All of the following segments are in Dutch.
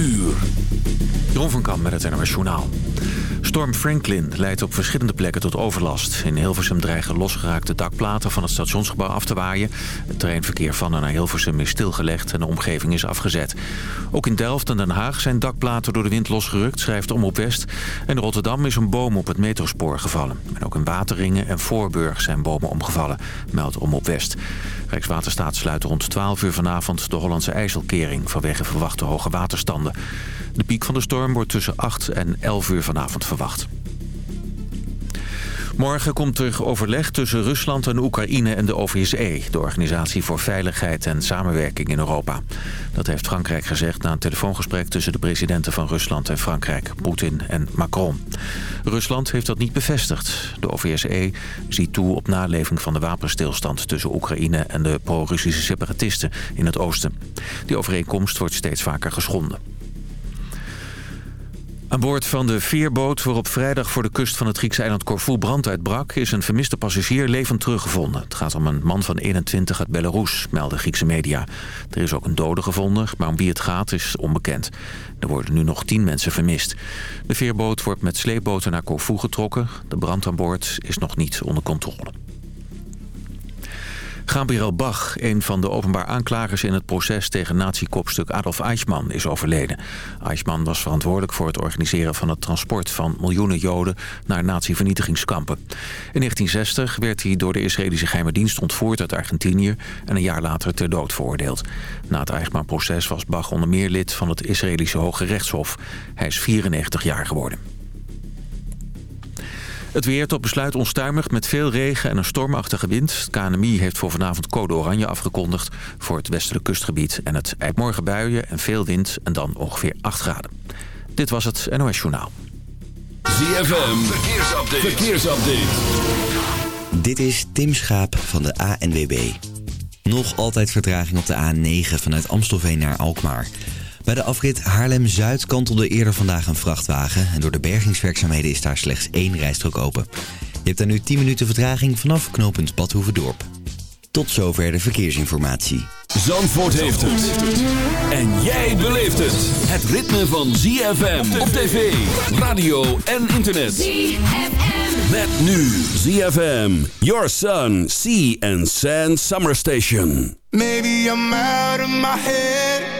uur. Van Kamp met het NOS Journaal. Storm Franklin leidt op verschillende plekken tot overlast. In Hilversum dreigen losgeraakte dakplaten van het stationsgebouw af te waaien. Het treinverkeer van en naar Hilversum is stilgelegd en de omgeving is afgezet. Ook in Delft en Den Haag zijn dakplaten door de wind losgerukt, schrijft Omroep West. En in Rotterdam is een boom op het metrospoor gevallen. En ook in Wateringen en Voorburg zijn bomen omgevallen, meldt Omroep West. Rijkswaterstaat sluit rond 12 uur vanavond de Hollandse IJsselkering... vanwege verwachte hoge waterstanden. De piek van de storm wordt tussen 8 en 11 uur vanavond verwacht. Morgen komt er overleg tussen Rusland en Oekraïne en de OVSE... de Organisatie voor Veiligheid en Samenwerking in Europa. Dat heeft Frankrijk gezegd na een telefoongesprek... tussen de presidenten van Rusland en Frankrijk, Poetin en Macron. Rusland heeft dat niet bevestigd. De OVSE ziet toe op naleving van de wapenstilstand... tussen Oekraïne en de pro-Russische separatisten in het oosten. Die overeenkomst wordt steeds vaker geschonden. Aan boord van de veerboot waarop vrijdag voor de kust van het Griekse eiland Corfu brand uitbrak... is een vermiste passagier levend teruggevonden. Het gaat om een man van 21 uit Belarus, melden Griekse media. Er is ook een dode gevonden, maar om wie het gaat is onbekend. Er worden nu nog 10 mensen vermist. De veerboot wordt met sleepboten naar Corfu getrokken. De brand aan boord is nog niet onder controle. Gabriel Bach, een van de openbaar aanklagers in het proces tegen nazi-kopstuk Adolf Eichmann, is overleden. Eichmann was verantwoordelijk voor het organiseren van het transport van miljoenen Joden naar nazi-vernietigingskampen. In 1960 werd hij door de Israëlische geheime dienst ontvoerd uit Argentinië en een jaar later ter dood veroordeeld. Na het Eichmann-proces was Bach onder meer lid van het Israëlische Hoge Rechtshof. Hij is 94 jaar geworden. Het weer tot besluit onstuimig met veel regen en een stormachtige wind. Het KNMI heeft voor vanavond code oranje afgekondigd voor het westelijk kustgebied. En het morgen buien en veel wind en dan ongeveer 8 graden. Dit was het NOS Journaal. ZFM, verkeersupdate. verkeersupdate. Dit is Tim Schaap van de ANWB. Nog altijd vertraging op de A9 vanuit Amstelveen naar Alkmaar. Bij de afrit Haarlem-Zuid kantelde eerder vandaag een vrachtwagen... en door de bergingswerkzaamheden is daar slechts één rijstrook open. Je hebt daar nu 10 minuten vertraging vanaf knooppunt Badhoevedorp. Tot zover de verkeersinformatie. Zandvoort heeft het. En jij beleeft het. Het ritme van ZFM op tv, radio en internet. ZFM. Met nu ZFM. Your Sun, Sea and Sand Summer Station. Maybe I'm out of my head.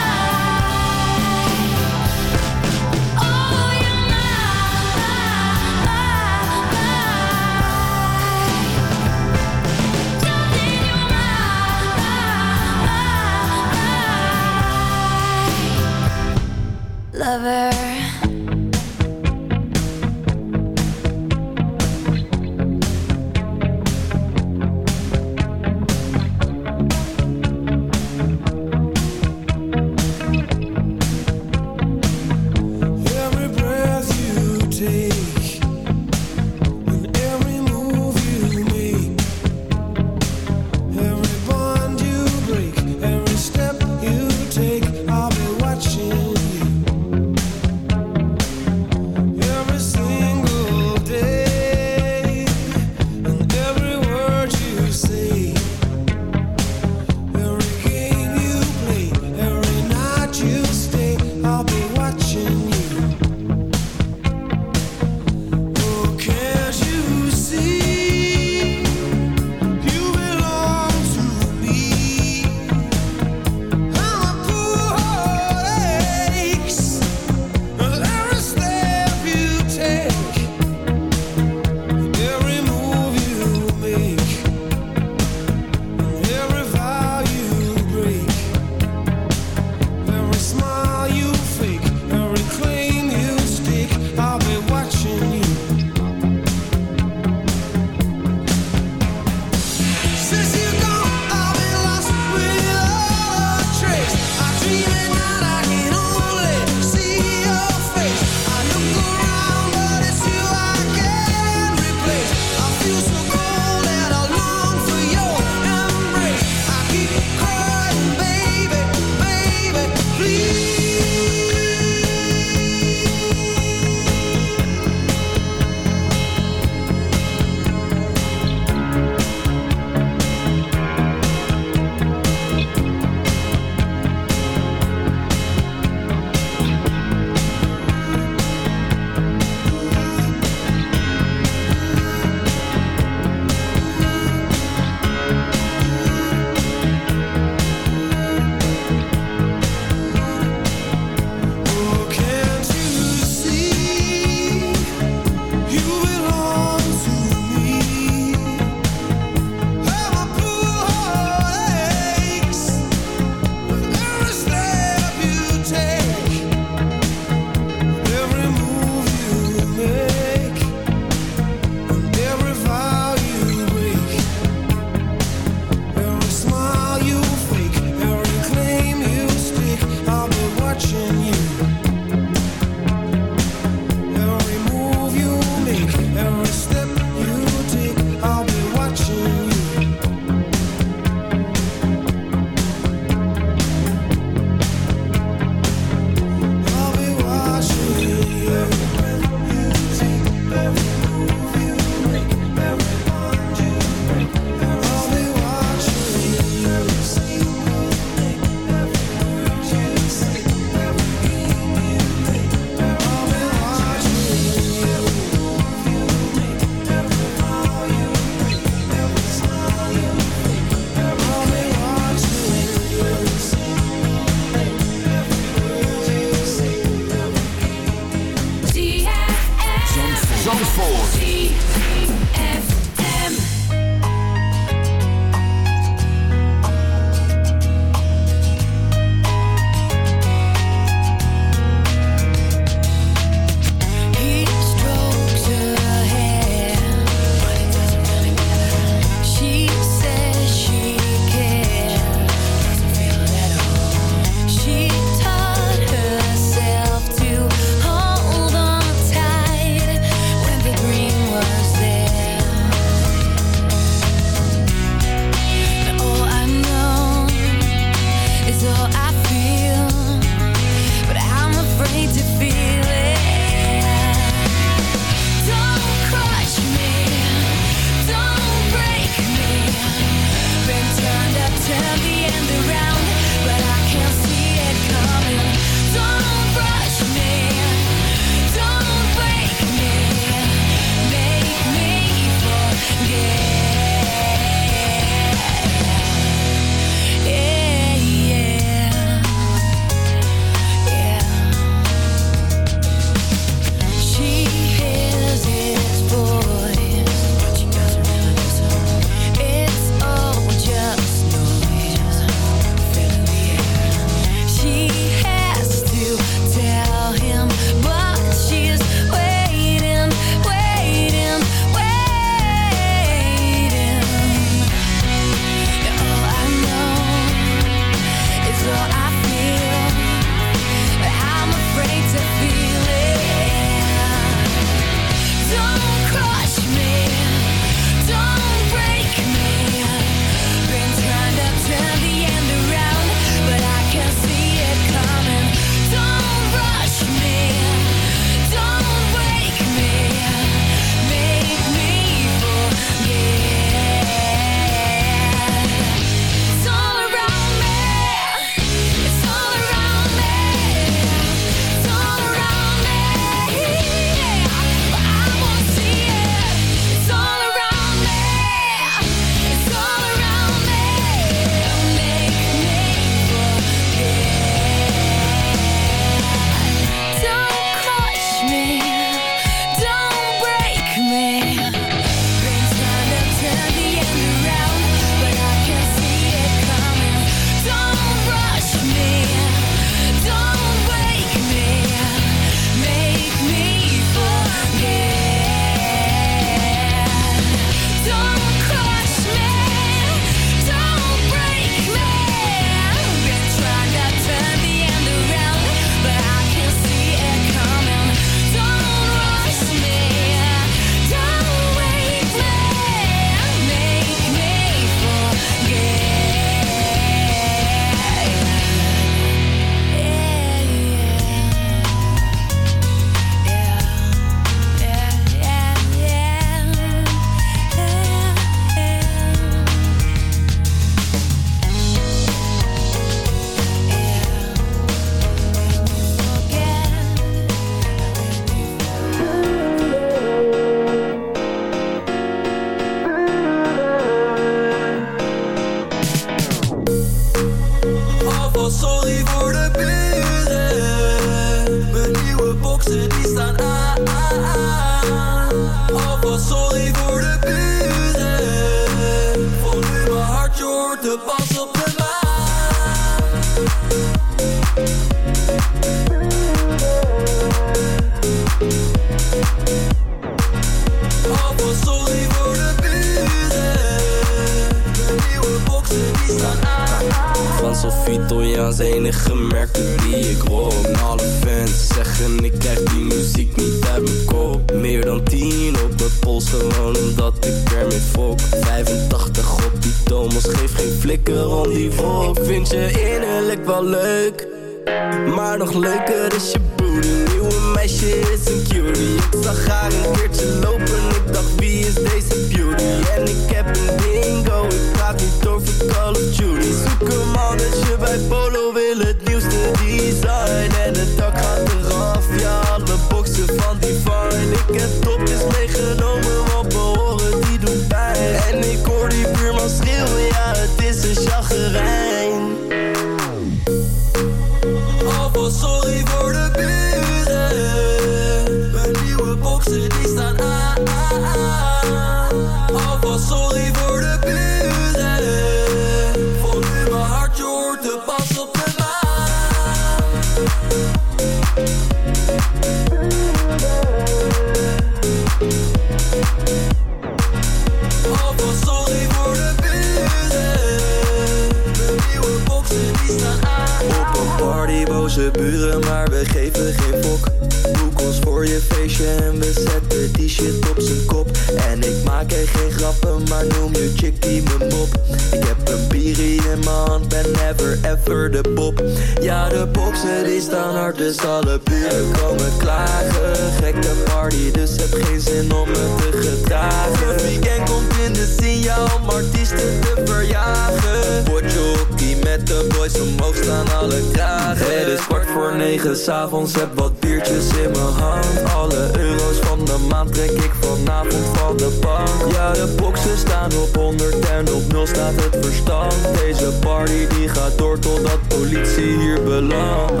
ben never ever de pop. Ja, de boxer die staan hard, dus alle buren komen klagen. Gekke party, dus heb geen zin om me te gedragen. Het weekend komt in de zin, om artiesten te verjagen. Word hockey met de boys, omhoog staan alle kragen. Het is kwart voor negen, s'avonds heb wat biertjes in mijn hand. Alle euro's van de maand trek ik vanavond van de bank. Ja, de boxen staan op 100 en op nul staat het verstand. Deze die gaat door totdat politie hier belandt.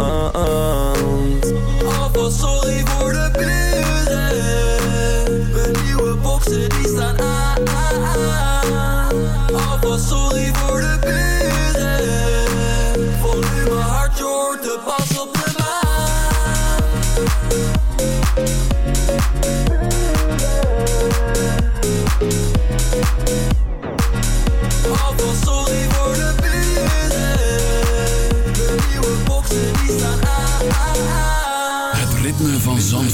Alvast sorry voor de buren. Mijn nieuwe boxen die staan aan. Alvast sorry voor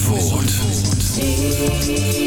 Zandvoort.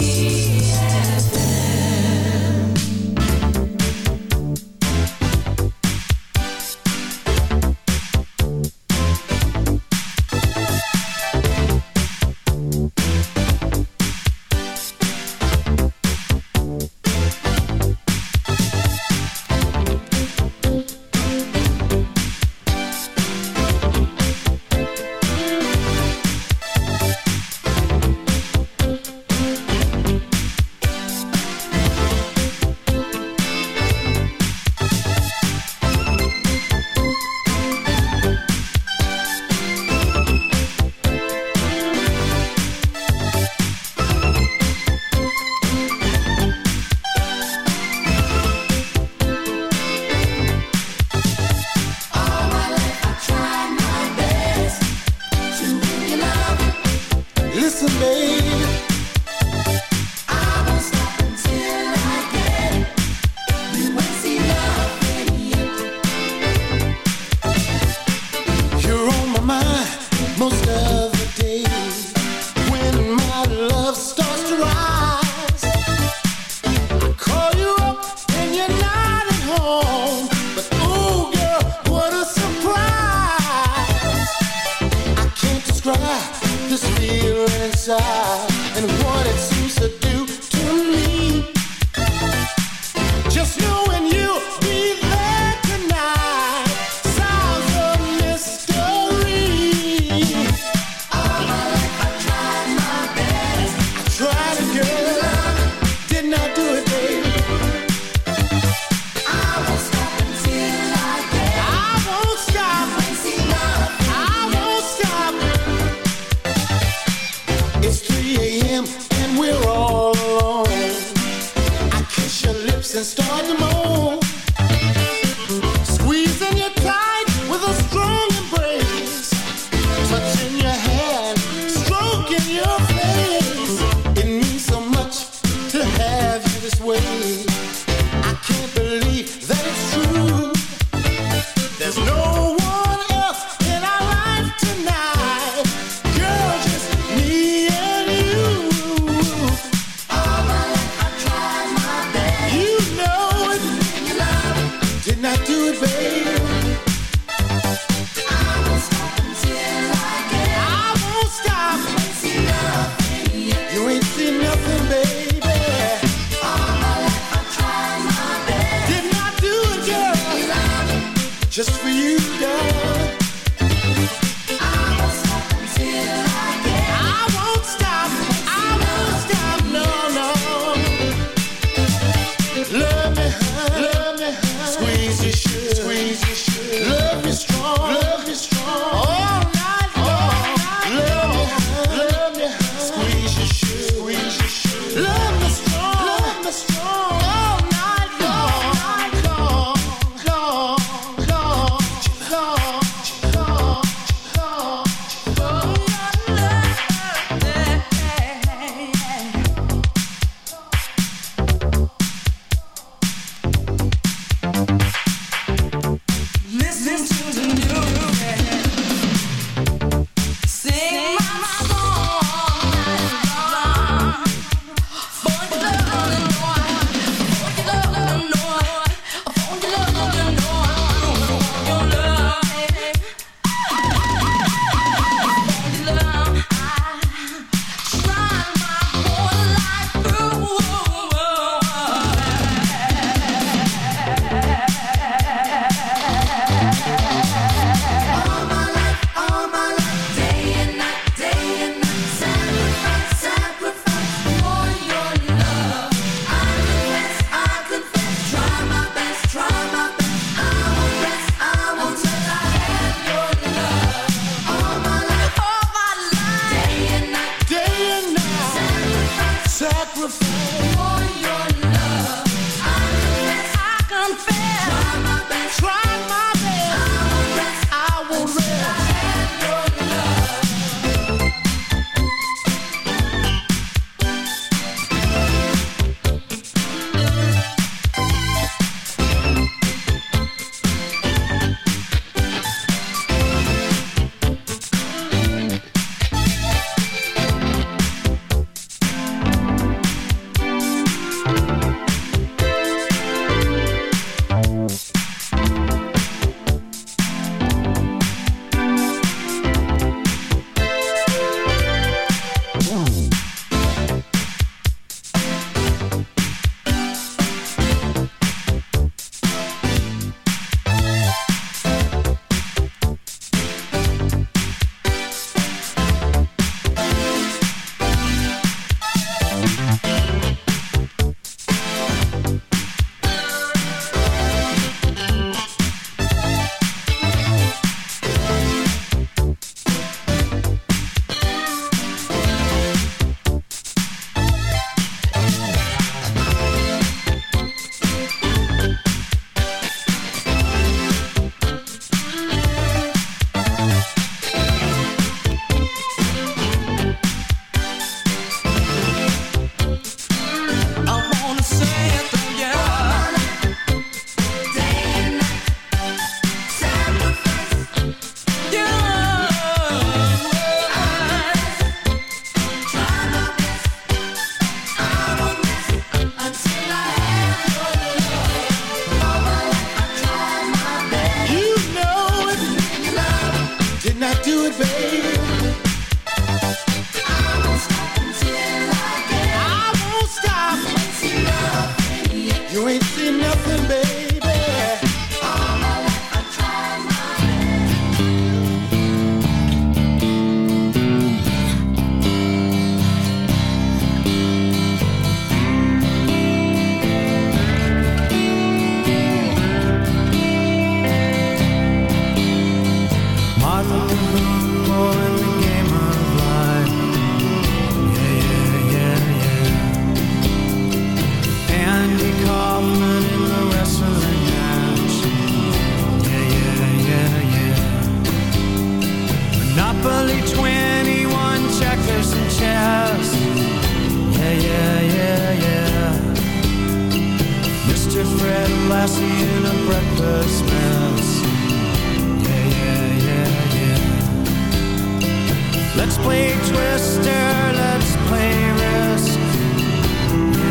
Let's play Twister, let's play Risk.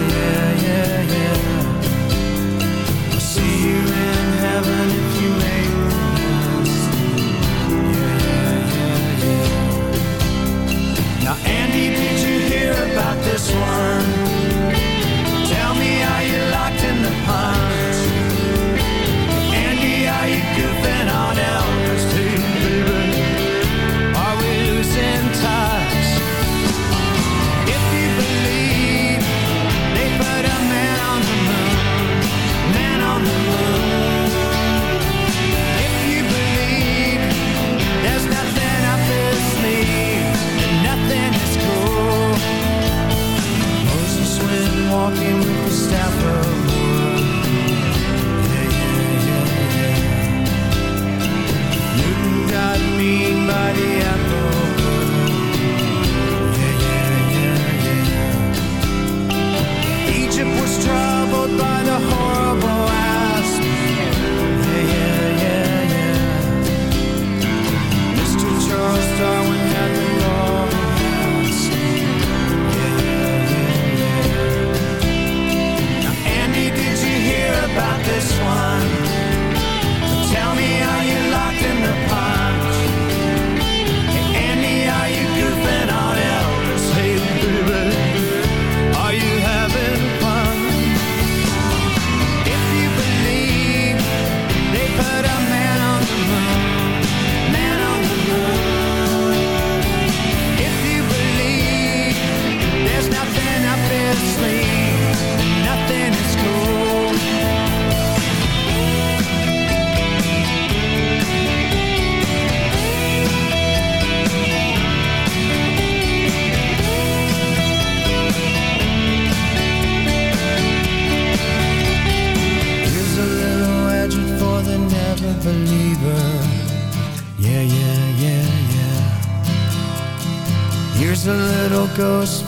Yeah, yeah, yeah. I'll see you in heaven if you make rest. Yeah, yeah, yeah, yeah. Now, Andy, did you hear about this one?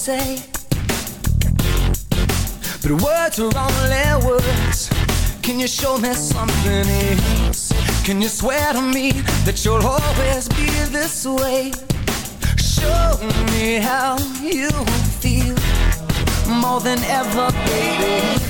say. But words are only words. Can you show me something else? Can you swear to me that you'll always be this way? Show me how you feel more than ever, baby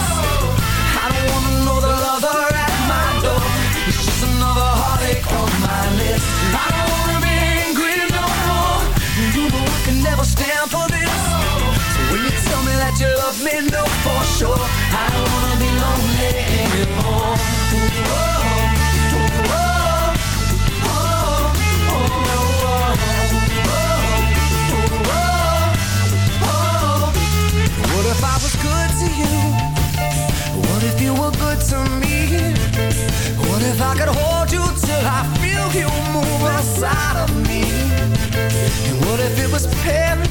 down for this So when you tell me that you love me, no for sure I don't wanna be lonely anymore If I was good to you, what if you were good to me? What if I could hold you till I feel you move outside of me? And what if it was paradise?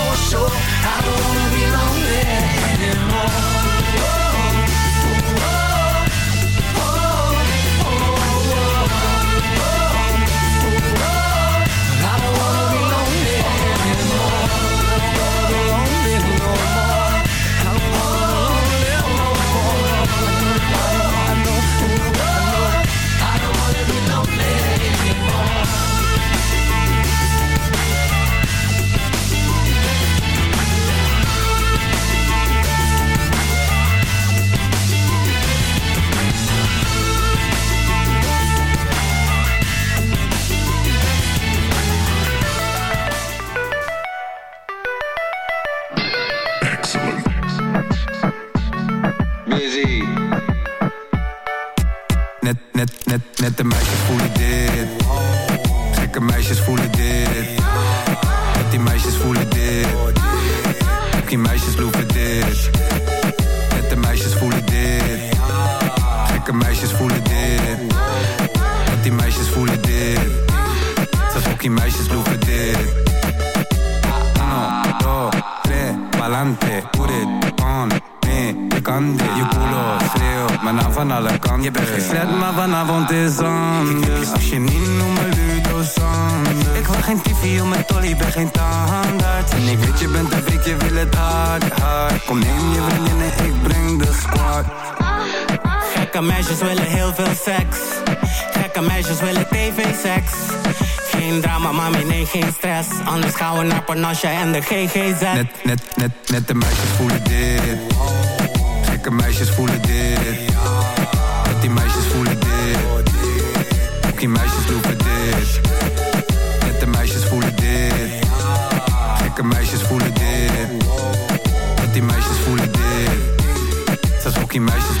je culo schreeuwt, maar nou van alle kanten. Je bent geen slet, maar vanavond is anders. Als je niet noemt me Ludo Sanders. Ik wil geen TV om mijn tolly, ben geen tandarts. En ik weet je bent een freak, je wil het hard, hard. Kom neem je vriendinnen, ik breng de squad. Gekke meisjes willen heel veel seks. Gekke meisjes willen tv-seks. Geen drama, mami, nee, geen stress. Anders gaan we naar Panasje en de GGZ. Net, net, net, net de meisjes voelen dit. Gekke meisjes voelen dit. Net die meisjes voelen dit. Ook die meisjes lopen dit. De meisjes voelen dit. Gekke meisjes voelen dit. Net die meisjes voelen dit. Zelfs ook die meisjes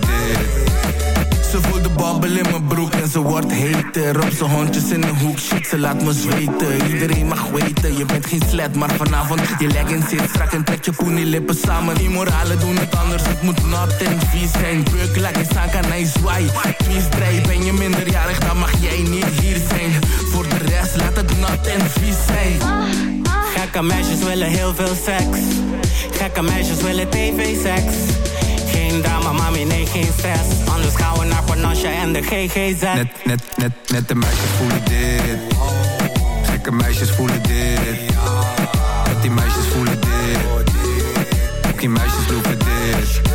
dit. Babbel in mijn broek en ze wordt heter Op zijn hondjes in de hoek, shit, ze laat me zweten. Iedereen mag weten, je bent geen slet Maar vanavond, je leggings zit strak en trek je poenie lippen samen. Die moralen doen het anders, het moet nat en vies zijn. Beuk, je staan, kan hij zwaai Vies draai, ben je minderjarig, dan mag jij niet hier zijn. Voor de rest, laat het nat en vies zijn. Gekke meisjes willen heel veel seks. Gekke meisjes willen tv-seks. Geen drama, mami, nee, geen stress. Anders gaan we naar Panasje en de GGZ. Net, net, net, net de meisjes voelen dit. Gekke meisjes voelen dit. Net die meisjes voelen dit. Ook die meisjes lopen dit.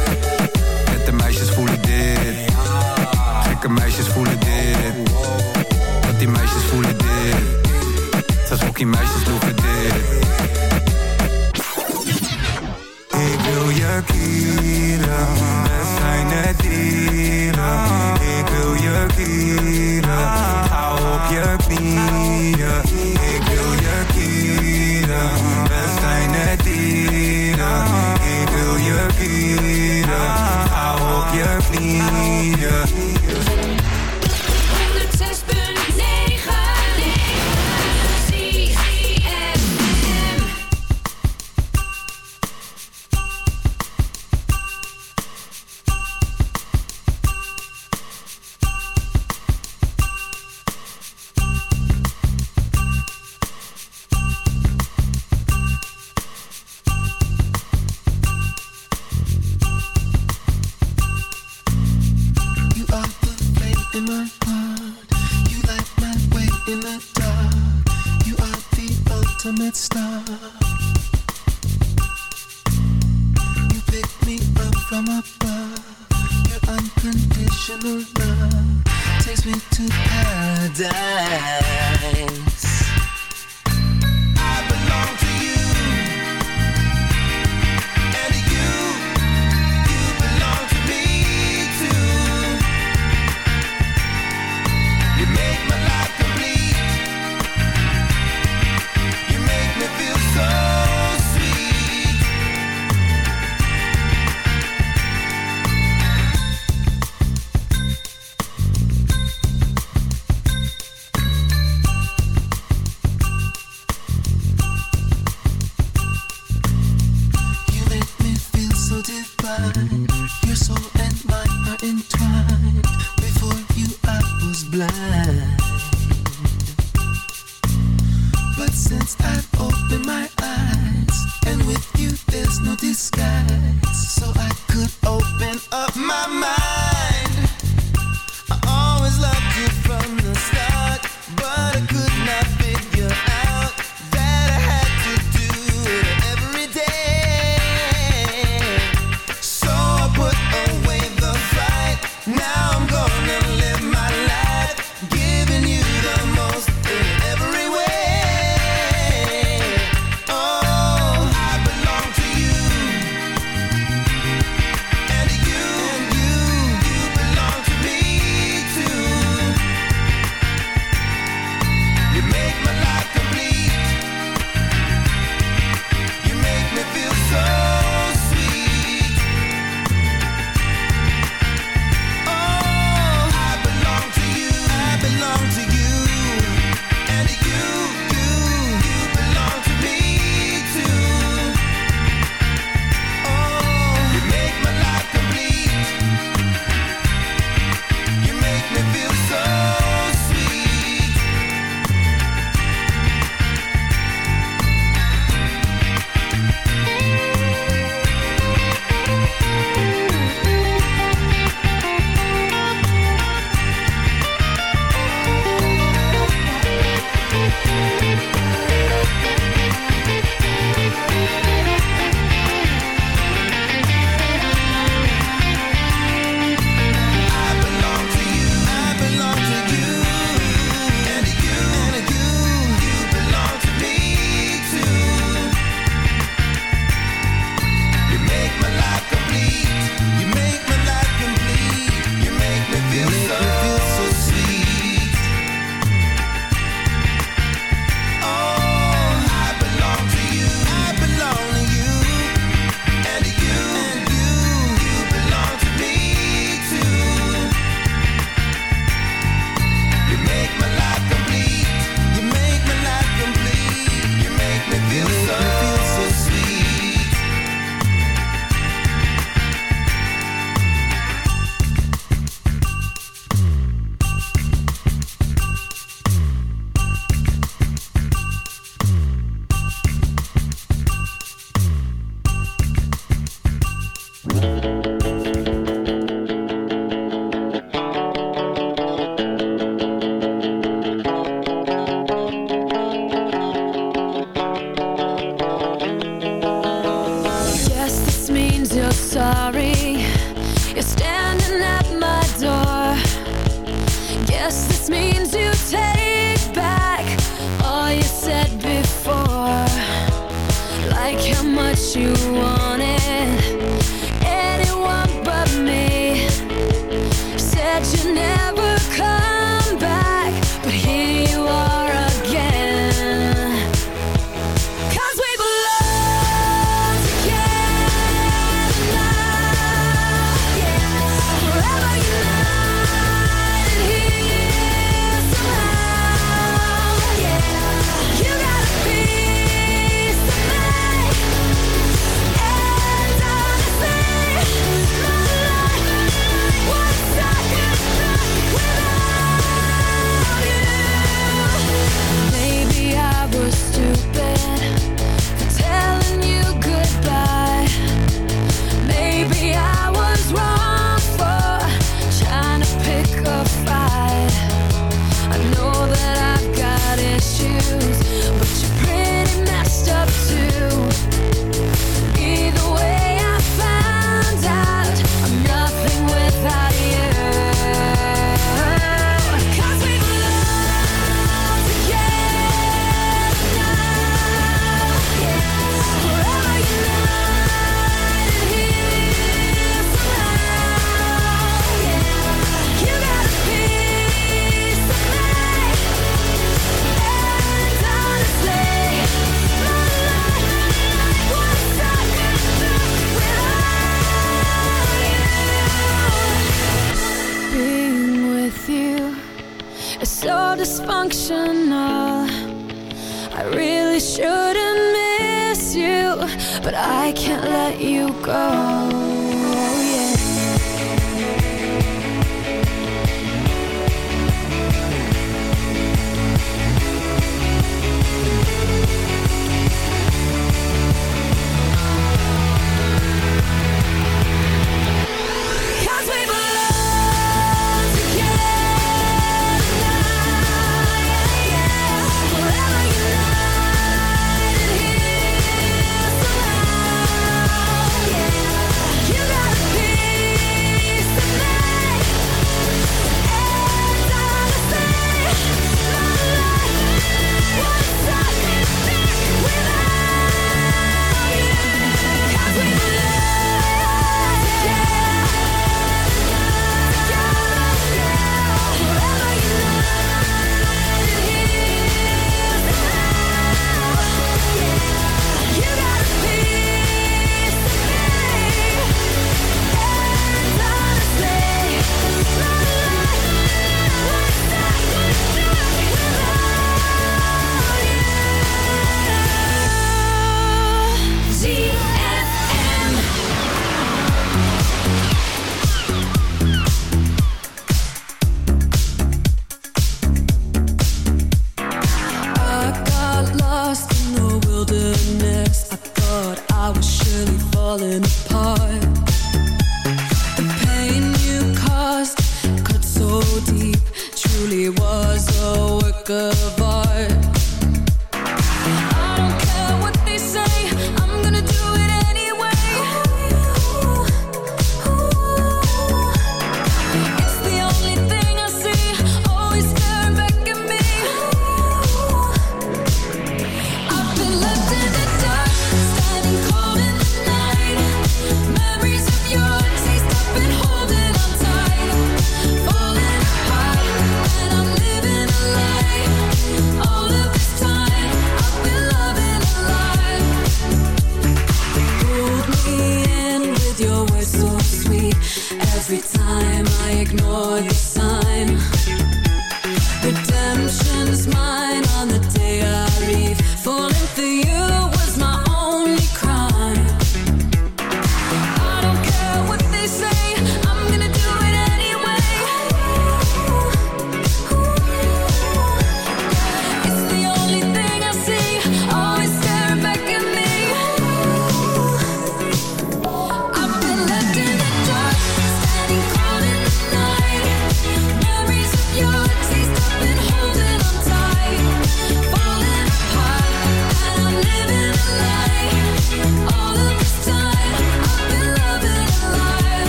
you wanted